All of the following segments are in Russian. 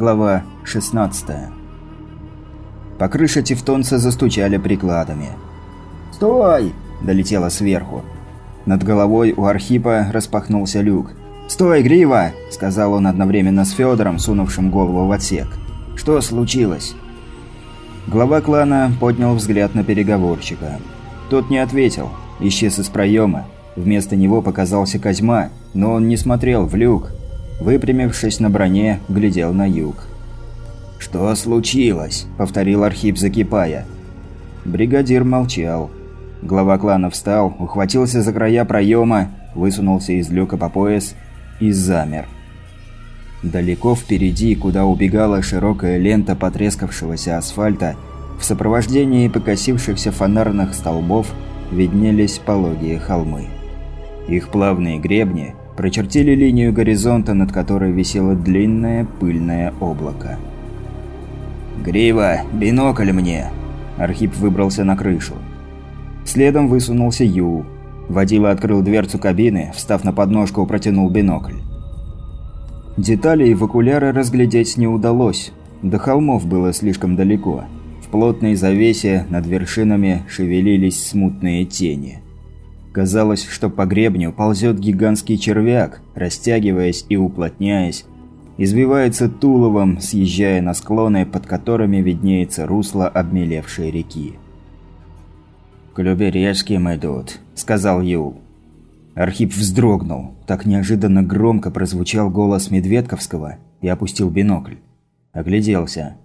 Глава 16 По крыше Тевтонца застучали прикладами. «Стой!» – долетело сверху. Над головой у Архипа распахнулся люк. «Стой, Грива!» – сказал он одновременно с Федором, сунувшим голову в отсек. «Что случилось?» Глава клана поднял взгляд на переговорщика. Тот не ответил, исчез из проема. Вместо него показался Козьма, но он не смотрел в люк, выпрямившись на броне, глядел на юг. «Что случилось?» – повторил Архип, закипая. Бригадир молчал. Глава клана встал, ухватился за края проема, высунулся из люка по пояс и замер. Далеко впереди, куда убегала широкая лента потрескавшегося асфальта, в сопровождении покосившихся фонарных столбов виднелись пологие холмы. Их плавные гребни прочертили линию горизонта, над которой висело длинное пыльное облако. «Грива, бинокль мне!» Архип выбрался на крышу. Следом высунулся Ю. Водила открыл дверцу кабины, встав на подножку, протянул бинокль. Деталей в окуляры разглядеть не удалось. До холмов было слишком далеко. В плотной завесе над вершинами шевелились смутные тени. Казалось, что по гребню ползет гигантский червяк, растягиваясь и уплотняясь, извивается туловом, съезжая на склоны, под которыми виднеется русло обмелевшей реки. «К Любережским идут», – сказал Юл. Архип вздрогнул. Так неожиданно громко прозвучал голос Медведковского и опустил бинокль. Огляделся.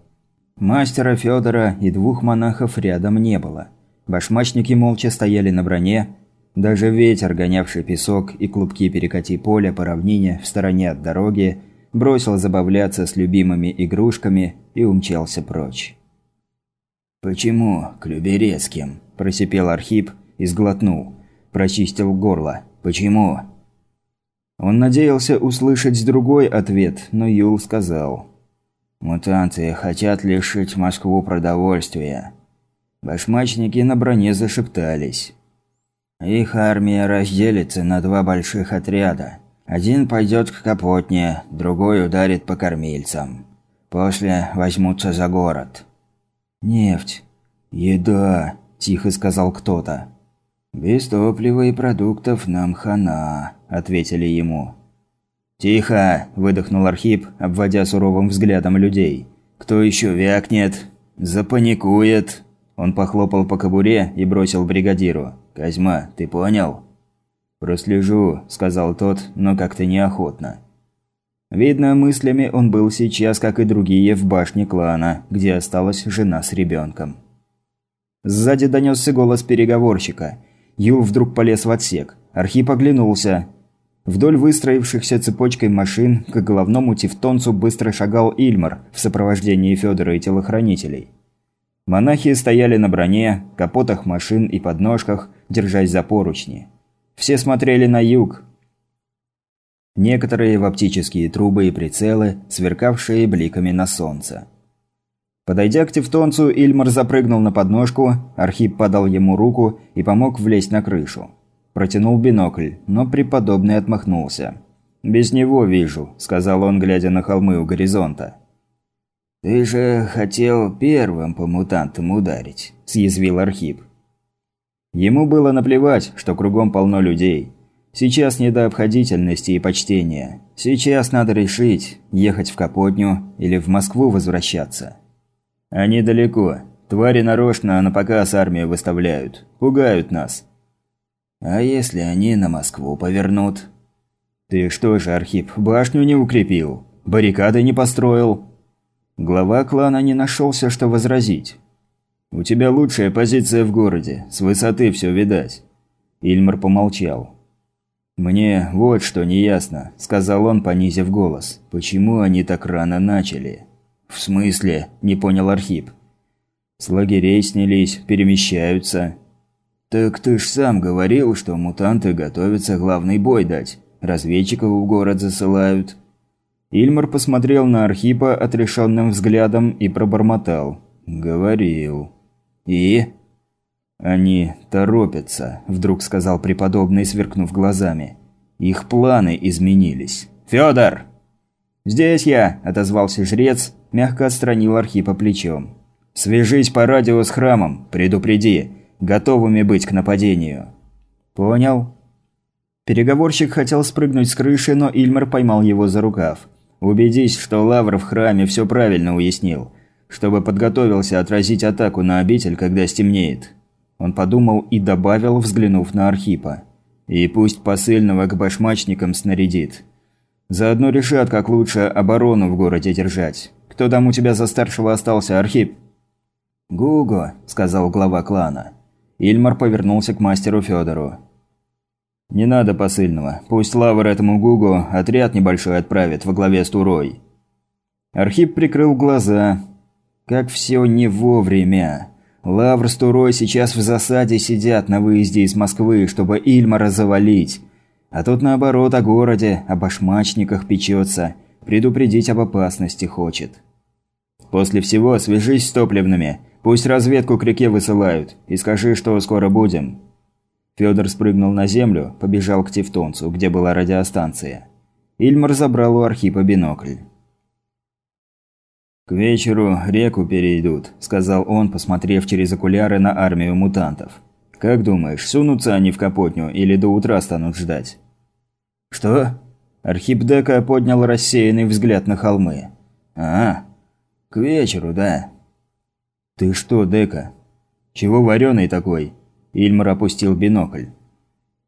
Мастера Федора и двух монахов рядом не было. Башмачники молча стояли на броне, даже ветер, гонявший песок и клубки перекати поля по равнине в стороне от дороги, бросил забавляться с любимыми игрушками и умчался прочь. «Почему к Люберецким?» – просипел Архип и сглотнул. Прочистил горло. «Почему?» Он надеялся услышать другой ответ, но Юл сказал. «Мутанты хотят лишить Москву продовольствия». Башмачники на броне зашептались. Их армия разделится на два больших отряда. Один пойдет к Капотне, другой ударит по кормильцам. После возьмутся за город. «Нефть. Еда», – тихо сказал кто-то. «Без топлива и продуктов нам хана», – ответили ему. «Тихо!» – выдохнул Архип, обводя суровым взглядом людей. «Кто еще вякнет? Запаникует!» Он похлопал по кобуре и бросил бригадиру. «Козьма, ты понял?» «Прослежу», – сказал тот, но как-то неохотно. Видно, мыслями он был сейчас, как и другие, в башне клана, где осталась жена с ребенком. Сзади донесся голос переговорщика. Юл вдруг полез в отсек. Архип оглянулся. Вдоль выстроившихся цепочкой машин к головному тевтонцу быстро шагал Ильмар в сопровождении Федора и телохранителей. Монахи стояли на броне, капотах машин и подножках, держась за поручни. Все смотрели на юг. Некоторые в оптические трубы и прицелы, сверкавшие бликами на солнце. Подойдя к тевтонцу, Ильмар запрыгнул на подножку, Архип подал ему руку и помог влезть на крышу. Протянул бинокль, но преподобный отмахнулся. «Без него вижу», – сказал он, глядя на холмы у горизонта. «Ты же хотел первым по мутантам ударить», – съязвил Архип. Ему было наплевать, что кругом полно людей. Сейчас не до обходительности и почтения. Сейчас надо решить, ехать в Капотню или в Москву возвращаться. Они далеко. Твари нарочно на показ армию выставляют. Пугают нас. А если они на Москву повернут? Ты что же, Архип, башню не укрепил? Баррикады не построил? Глава клана не нашелся, что возразить. «У тебя лучшая позиция в городе. С высоты все видать». Ильмар помолчал. «Мне вот что неясно», – сказал он, понизив голос. «Почему они так рано начали?» «В смысле?» – не понял Архип. «С лагерей снялись, перемещаются». «Так ты ж сам говорил, что мутанты готовятся главный бой дать. Разведчиков в город засылают». Ильмар посмотрел на Архипа отрешенным взглядом и пробормотал. «Говорил». «И?» «Они торопятся», – вдруг сказал преподобный, сверкнув глазами. «Их планы изменились». «Фёдор!» «Здесь я», – отозвался жрец, мягко отстранил Архипа плечом. «Свяжись по радио с храмом, предупреди, готовыми быть к нападению». «Понял». Переговорщик хотел спрыгнуть с крыши, но Ильмар поймал его за рукав. «Убедись, что Лавр в храме все правильно уяснил, чтобы подготовился отразить атаку на обитель, когда стемнеет». Он подумал и добавил, взглянув на Архипа. «И пусть посыльного к башмачникам снарядит. Заодно решат, как лучше оборону в городе держать. Кто там у тебя за старшего остался, Архип?» «Гуго», – сказал глава клана. Ильмар повернулся к мастеру Федору. «Не надо посыльного. Пусть Лавр этому Гугу отряд небольшой отправит во главе с Турой». Архип прикрыл глаза. «Как все не вовремя. Лавр с Турой сейчас в засаде сидят на выезде из Москвы, чтобы Ильмара завалить. А тут наоборот о городе, о башмачниках печется, предупредить об опасности хочет. После всего свяжись с топливными, пусть разведку к реке высылают, и скажи, что скоро будем». Федор спрыгнул на землю, побежал к Тевтонцу, где была радиостанция. Ильмар забрал у Архипа бинокль. «К вечеру реку перейдут», – сказал он, посмотрев через окуляры на армию мутантов. «Как думаешь, сунутся они в Капотню или до утра станут ждать?» «Что?» Архип Дека поднял рассеянный взгляд на холмы. «А, к вечеру, да». «Ты что, Дека? Чего вареный такой?» Ильмар опустил бинокль.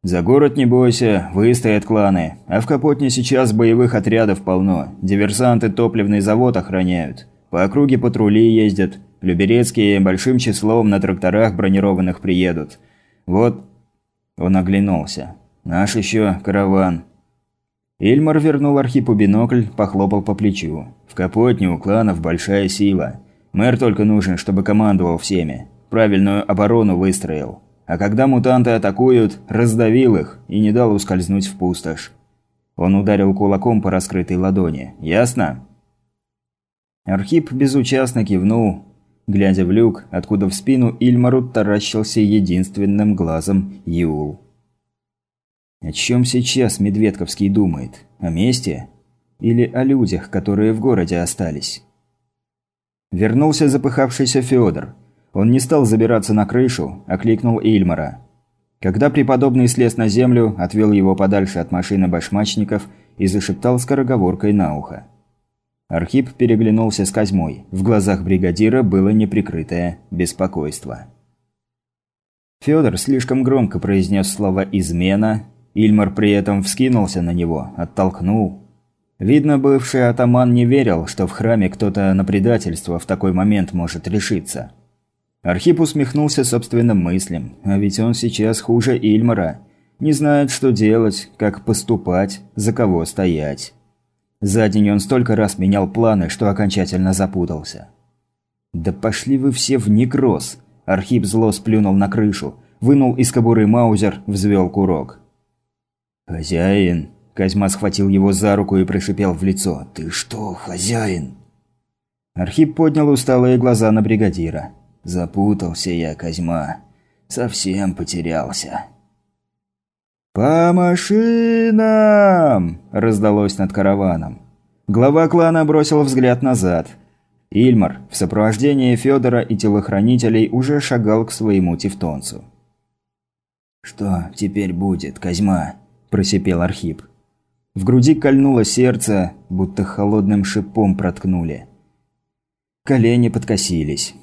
«За город не бойся, выстоят кланы. А в Капотне сейчас боевых отрядов полно. Диверсанты топливный завод охраняют. По округе патрули ездят. Люберецкие большим числом на тракторах бронированных приедут. Вот...» Он оглянулся. «Наш еще караван». Ильмар вернул Архипу бинокль, похлопал по плечу. «В Капотне у кланов большая сила. Мэр только нужен, чтобы командовал всеми. Правильную оборону выстроил. А когда мутанты атакуют, раздавил их и не дал ускользнуть в пустошь. Он ударил кулаком по раскрытой ладони. «Ясно?» Архип безучастно кивнул, глядя в люк, откуда в спину Ильмару таращился единственным глазом Юл. О чем сейчас Медведковский думает? О месте? Или о людях, которые в городе остались? Вернулся запыхавшийся Федор. Он не стал забираться на крышу, а кликнул Ильмара. Когда преподобный слез на землю, отвел его подальше от машины башмачников и зашептал скороговоркой на ухо. Архип переглянулся с Козьмой. В глазах бригадира было неприкрытое беспокойство. Федор слишком громко произнес слово «измена». Ильмар при этом вскинулся на него, оттолкнул. Видно, бывший атаман не верил, что в храме кто-то на предательство в такой момент может решиться. Архип усмехнулся собственным мыслям, а ведь он сейчас хуже Ильмара. Не знает, что делать, как поступать, за кого стоять. За день он столько раз менял планы, что окончательно запутался. «Да пошли вы все в некроз!» Архип зло сплюнул на крышу, вынул из кобуры маузер, взвел курок. «Хозяин!» Козьма схватил его за руку и прошипел в лицо. «Ты что, хозяин?» Архип поднял усталые глаза на бригадира. Запутался я, Козьма. Совсем потерялся. «По машинам!» – раздалось над караваном. Глава клана бросил взгляд назад. Ильмар в сопровождении Федора и телохранителей уже шагал к своему тевтонцу. «Что теперь будет, Козьма?» – просипел Архип. В груди кольнуло сердце, будто холодным шипом проткнули. Колени подкосились.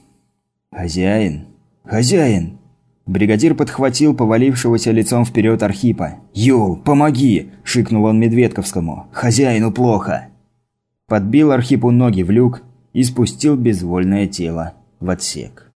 «Хозяин! Хозяин!» Бригадир подхватил повалившегося лицом вперед Архипа. «Юл, помоги!» – шикнул он Медведковскому. «Хозяину плохо!» Подбил Архипу ноги в люк и спустил безвольное тело в отсек.